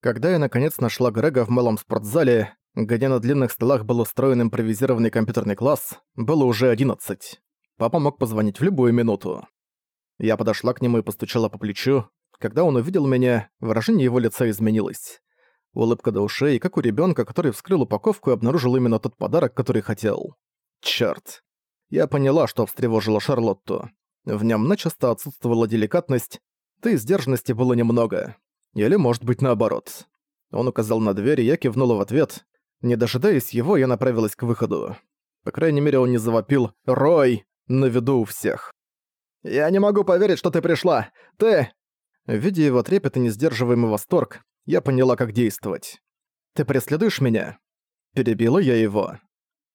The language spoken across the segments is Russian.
Когда я наконец нашла Грега в малом спортзале, где на длинных столах был устроен импровизированный компьютерный класс, было уже 11. Папа мог позвонить в любую минуту. Я подошла к нему и постучала по плечу. Когда он увидел меня, выражение его лица изменилось. Улыбка до ушей, как у ребенка, который вскрыл упаковку и обнаружил именно тот подарок, который хотел. Черт. Я поняла, что встревожила Шарлотту. В нем начисто отсутствовала деликатность, да и сдержанности было немного. Или, может быть, наоборот. Он указал на дверь, и я кивнула в ответ. Не дожидаясь его, я направилась к выходу. По крайней мере, он не завопил «Рой!» на виду у всех. «Я не могу поверить, что ты пришла! Ты...» Видя его трепет и несдерживаемый восторг, я поняла, как действовать. «Ты преследуешь меня?» Перебила я его.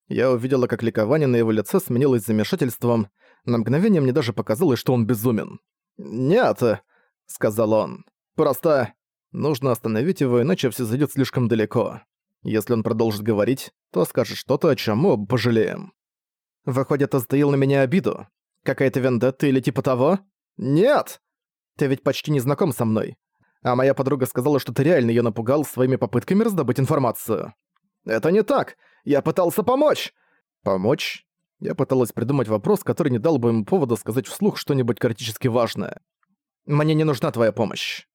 Я увидела, как ликование на его лице сменилось замешательством. На мгновение мне даже показалось, что он безумен. «Нет», — сказал он. Просто нужно остановить его, иначе все зайдет слишком далеко. Если он продолжит говорить, то скажет что-то, о чем мы пожалеем. Выходит, оставил на меня обиду. Какая-то вендетта или типа того? Нет! Ты ведь почти не знаком со мной. А моя подруга сказала, что ты реально ее напугал своими попытками раздобыть информацию. Это не так. Я пытался помочь. Помочь? Я пыталась придумать вопрос, который не дал бы ему повода сказать вслух что-нибудь критически важное. Мне не нужна твоя помощь.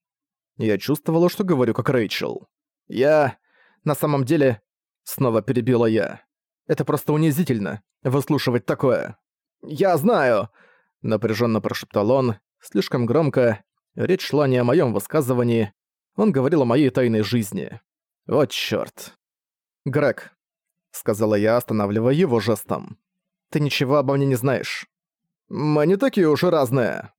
Я чувствовала, что говорю как Рэйчел. «Я... на самом деле...» Снова перебила я. «Это просто унизительно, выслушивать такое». «Я знаю!» Напряженно прошептал он, слишком громко. Речь шла не о моем высказывании. Он говорил о моей тайной жизни. «Вот чёрт!» «Грег», — сказала я, останавливая его жестом. «Ты ничего обо мне не знаешь». «Мы не такие уже разные».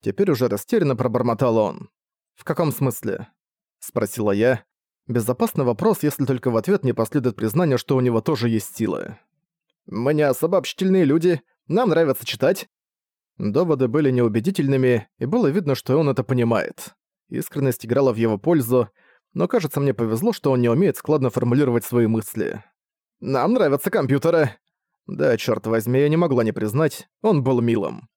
Теперь уже растерянно пробормотал он. «В каком смысле?» — спросила я. Безопасный вопрос, если только в ответ не последует признание, что у него тоже есть силы. «Мы не особо общительные люди, нам нравится читать». Доводы были неубедительными, и было видно, что он это понимает. Искренность играла в его пользу, но кажется, мне повезло, что он не умеет складно формулировать свои мысли. «Нам нравятся компьютеры!» Да, черт возьми, я не могла не признать, он был милым.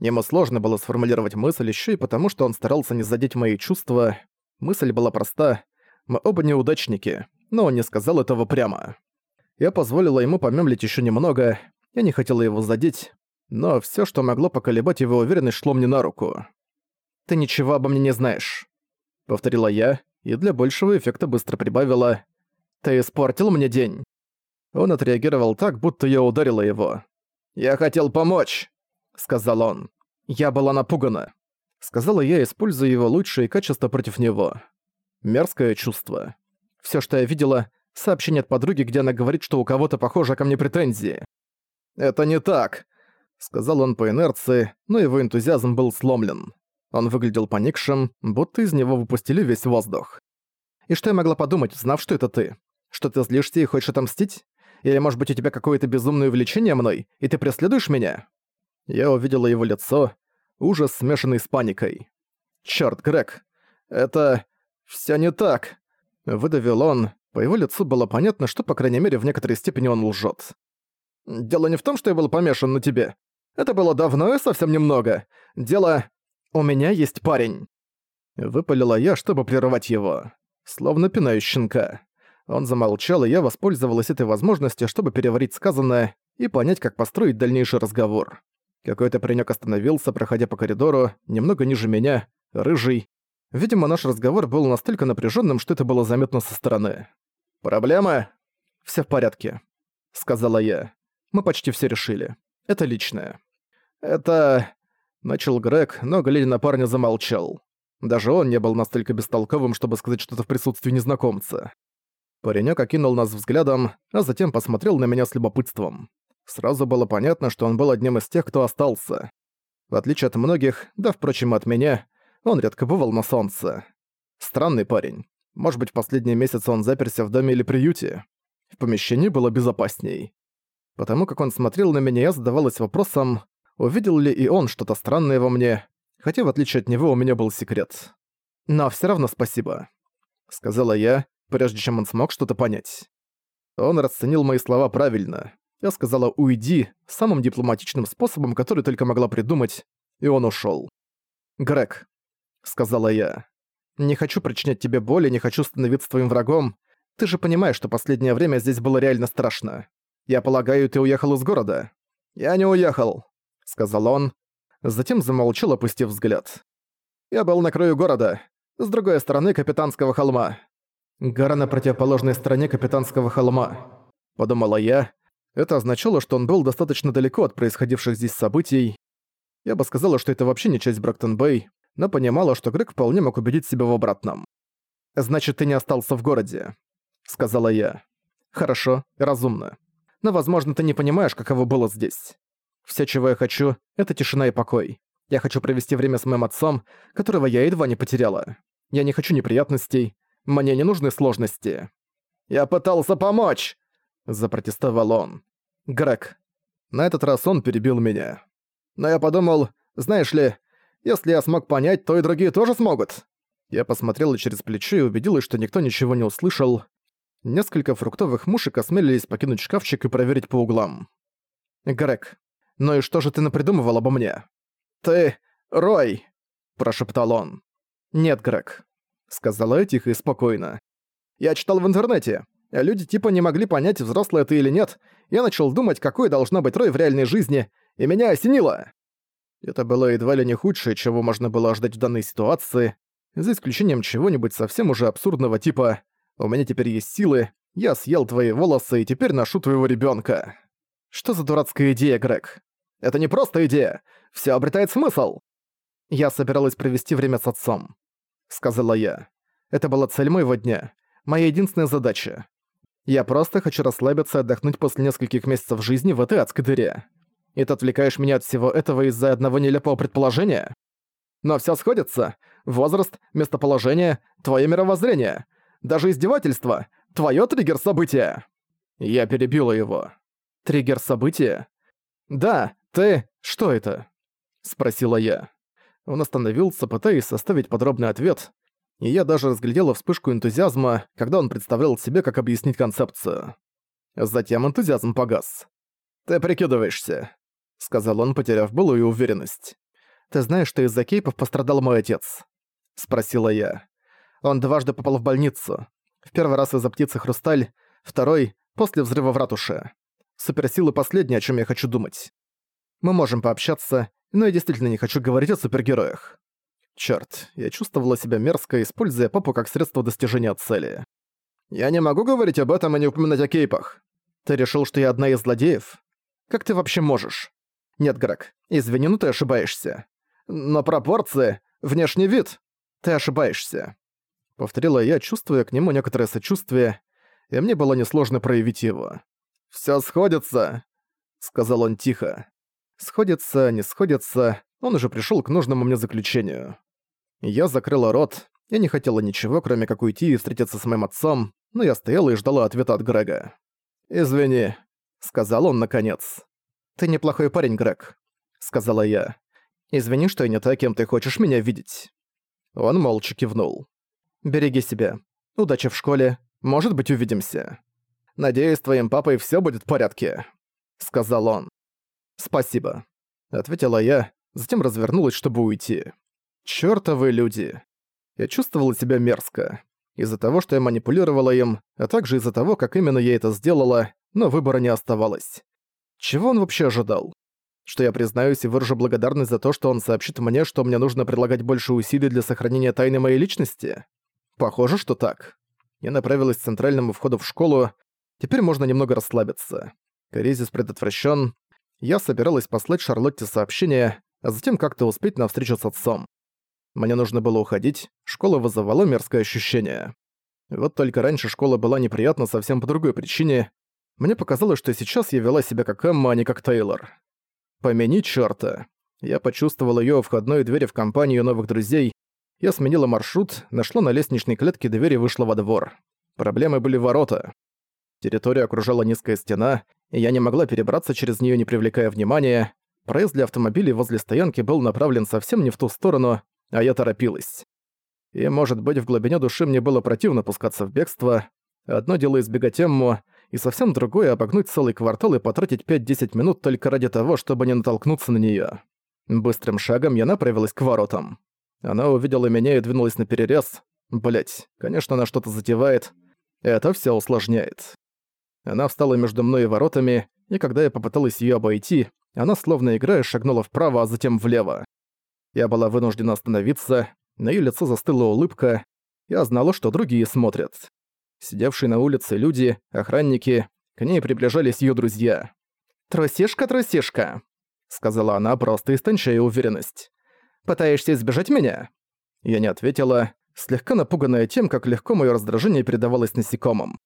Ему сложно было сформулировать мысль еще и потому, что он старался не задеть мои чувства. Мысль была проста. Мы оба неудачники, но он не сказал этого прямо. Я позволила ему помемлить еще немного, я не хотела его задеть, но все, что могло поколебать его уверенность, шло мне на руку. «Ты ничего обо мне не знаешь», — повторила я, и для большего эффекта быстро прибавила «Ты испортил мне день». Он отреагировал так, будто я ударила его. «Я хотел помочь!» сказал он. «Я была напугана», — сказала я, используя его лучшие качества против него. Мерзкое чувство. Все, что я видела, — сообщение от подруги, где она говорит, что у кого-то, похоже, ко мне претензии. «Это не так», — сказал он по инерции, но его энтузиазм был сломлен. Он выглядел поникшим, будто из него выпустили весь воздух. «И что я могла подумать, узнав, что это ты? Что ты злишься и хочешь отомстить? Или, может быть, у тебя какое-то безумное увлечение мной, и ты преследуешь меня?» Я увидела его лицо, ужас, смешанный с паникой. «Чёрт, Грег! Это... всё не так!» Выдавил он. По его лицу было понятно, что, по крайней мере, в некоторой степени он лжёт. «Дело не в том, что я был помешан на тебе. Это было давно и совсем немного. Дело... у меня есть парень». Выпалила я, чтобы прервать его. Словно пинаю щенка. Он замолчал, и я воспользовалась этой возможностью, чтобы переварить сказанное и понять, как построить дальнейший разговор. Какой-то паренёк остановился, проходя по коридору, немного ниже меня, рыжий. Видимо, наш разговор был настолько напряженным, что это было заметно со стороны. «Проблема?» «Всё в порядке», — сказала я. «Мы почти всё решили. Это личное». «Это...» — начал Грег, но, глядя на парня, замолчал. Даже он не был настолько бестолковым, чтобы сказать что-то в присутствии незнакомца. Паренёк окинул нас взглядом, а затем посмотрел на меня с любопытством. Сразу было понятно, что он был одним из тех, кто остался. В отличие от многих, да, впрочем, от меня, он редко бывал на солнце. Странный парень. Может быть, в последние месяцы он заперся в доме или приюте. В помещении было безопасней. Потому как он смотрел на меня, я задавалась вопросом, увидел ли и он что-то странное во мне, хотя в отличие от него у меня был секрет. Но все равно спасибо. Сказала я, прежде чем он смог что-то понять. Он расценил мои слова правильно. Я сказала «Уйди» самым дипломатичным способом, который только могла придумать, и он ушёл. «Грег», — сказала я, — «не хочу причинять тебе боли, не хочу становиться твоим врагом. Ты же понимаешь, что последнее время здесь было реально страшно. Я полагаю, ты уехал из города». «Я не уехал», — сказал он. Затем замолчал, опустив взгляд. «Я был на краю города, с другой стороны Капитанского холма». «Гора на противоположной стороне Капитанского холма», — подумала я, это означало, что он был достаточно далеко от происходивших здесь событий. Я бы сказала, что это вообще не часть Брактон-Бэй, но понимала, что Грег вполне мог убедить себя в обратном. «Значит, ты не остался в городе», — сказала я. «Хорошо, разумно. Но, возможно, ты не понимаешь, каково было здесь. Все, чего я хочу, — это тишина и покой. Я хочу провести время с моим отцом, которого я едва не потеряла. Я не хочу неприятностей. Мне не нужны сложности». «Я пытался помочь!» Запротестовал он. «Грег, на этот раз он перебил меня. Но я подумал, знаешь ли, если я смог понять, то и другие тоже смогут». Я посмотрела через плечо и убедилась, что никто ничего не услышал. Несколько фруктовых мушек осмелились покинуть шкафчик и проверить по углам. «Грег, ну и что же ты напридумывал обо мне?» «Ты... Рой!» – прошептал он. «Нет, Грег», – сказала я тихо и спокойно. «Я читал в интернете. Э, люди типа не могли понять, взрослая ты или нет, я начал думать, какой должна быть Рой в реальной жизни, и меня осенило. Это было едва ли не худшее, чего можно было ожидать в данной ситуации, за исключением чего-нибудь совсем уже абсурдного типа «У меня теперь есть силы, я съел твои волосы и теперь ношу твоего ребенка. Что за дурацкая идея, Грег? Это не просто идея, все обретает смысл. Я собиралась провести время с отцом, сказала я. Это была цель моего дня, моя единственная задача. Я просто хочу расслабиться отдохнуть после нескольких месяцев жизни в этой адской дыре. И ты отвлекаешь меня от всего этого из-за одного нелепого предположения? Но все сходится. Возраст, местоположение, твое мировоззрение. Даже издевательство. твоё триггер событие. Я перебила его. Триггер события? Да, ты... Что это? Спросила я. Он остановился, пытаясь составить подробный ответ, и я даже разглядела вспышку энтузиазма, когда он представлял себе, как объяснить концепцию. Затем энтузиазм погас. «Ты прикидываешься», — сказал он, потеряв былую уверенность. «Ты знаешь, что из-за кейпов пострадал мой отец?» — спросила я. Он дважды попал в больницу. В первый раз из-за птицы «Хрусталь», второй — после взрыва в ратуше. Суперсилы — последнее, о чем я хочу думать. Мы можем пообщаться, но я действительно не хочу говорить о супергероях. Черт, я чувствовала себя мерзко, используя попу как средство достижения цели. Я не могу говорить об этом и не упоминать о кейпах. Ты решил, что я одна из злодеев? Как ты вообще можешь? Нет, Грег, извини, но ты ошибаешься. Но пропорции, внешний вид, ты ошибаешься. Повторила я, чувствуя к нему некоторое сочувствие, и мне было несложно проявить его. Все сходится», — сказал он тихо. «Сходится, не сходится, он уже пришел к нужному мне заключению. Я закрыла рот. Я не хотела ничего, кроме как уйти и встретиться с моим отцом, но я стояла и ждала ответа от Грега. «Извини», — сказал он наконец. «Ты неплохой парень, Грег», — сказала я. «Извини, что я не та, кем ты хочешь меня видеть». Он молча кивнул. «Береги себя. Удачи в школе. Может быть, увидимся. Надеюсь, твоим папой все будет в порядке», — сказал он. «Спасибо», — ответила я, затем развернулась, чтобы уйти. Чёртовы люди. Я чувствовала себя мерзко. Из-за того, что я манипулировала им, а также из-за того, как именно я это сделала, но выбора не оставалось. Чего он вообще ожидал? Что я признаюсь и выражу благодарность за то, что он сообщит мне, что мне нужно прилагать больше усилий для сохранения тайны моей личности? Похоже, что так. Я направилась к центральному входу в школу. Теперь можно немного расслабиться. Кризис предотвращен. Я собиралась послать Шарлотте сообщение, а затем как-то успеть на встречу с отцом. Мне нужно было уходить, школа вызывала мерзкое ощущение. Вот только раньше школа была неприятна совсем по другой причине. Мне показалось, что сейчас я вела себя как Эмма, а не как Тейлор. Помяни чёрта. Я почувствовала её у входной двери в компанию новых друзей. Я сменила маршрут, нашла на лестничной клетке дверь и вышла во двор. Проблемы были ворота. Территорию окружала низкая стена, и я не могла перебраться через неё, не привлекая внимания. Проезд для автомобилей возле стоянки был направлен совсем не в ту сторону, а я торопилась. И, может быть, в глубине души мне было противно пускаться в бегство. Одно дело избегать Эмму, и совсем другое — обогнуть целый квартал и потратить 5-10 минут только ради того, чтобы не натолкнуться на неё. Быстрым шагом я направилась к воротам. Она увидела меня и двинулась на перерез. Блять, конечно, она что-то затевает. Это все усложняет. Она встала между мной и воротами, и когда я попыталась её обойти, она, словно играя, шагнула вправо, а затем влево. Я была вынуждена остановиться, на её лице застыла улыбка. Я знала, что другие смотрят. Сидевшие на улице люди, охранники, к ней приближались её друзья. Тросишка, тросишка, — сказала она, просто истончая уверенность. «Пытаешься избежать меня?» Я не ответила, слегка напуганная тем, как легко моё раздражение передавалось насекомым.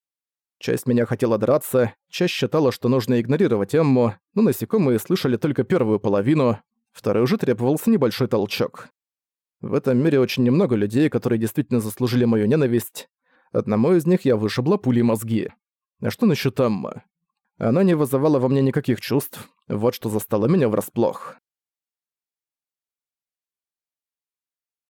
Часть меня хотела драться, часть считала, что нужно игнорировать Эмму, но насекомые слышали только первую половину, Второй уже требовался небольшой толчок. В этом мире очень немного людей, которые действительно заслужили мою ненависть. Одному из них я вышибла пули мозги. А что насчет Аммы? Она не вызывала во мне никаких чувств, вот что застало меня врасплох.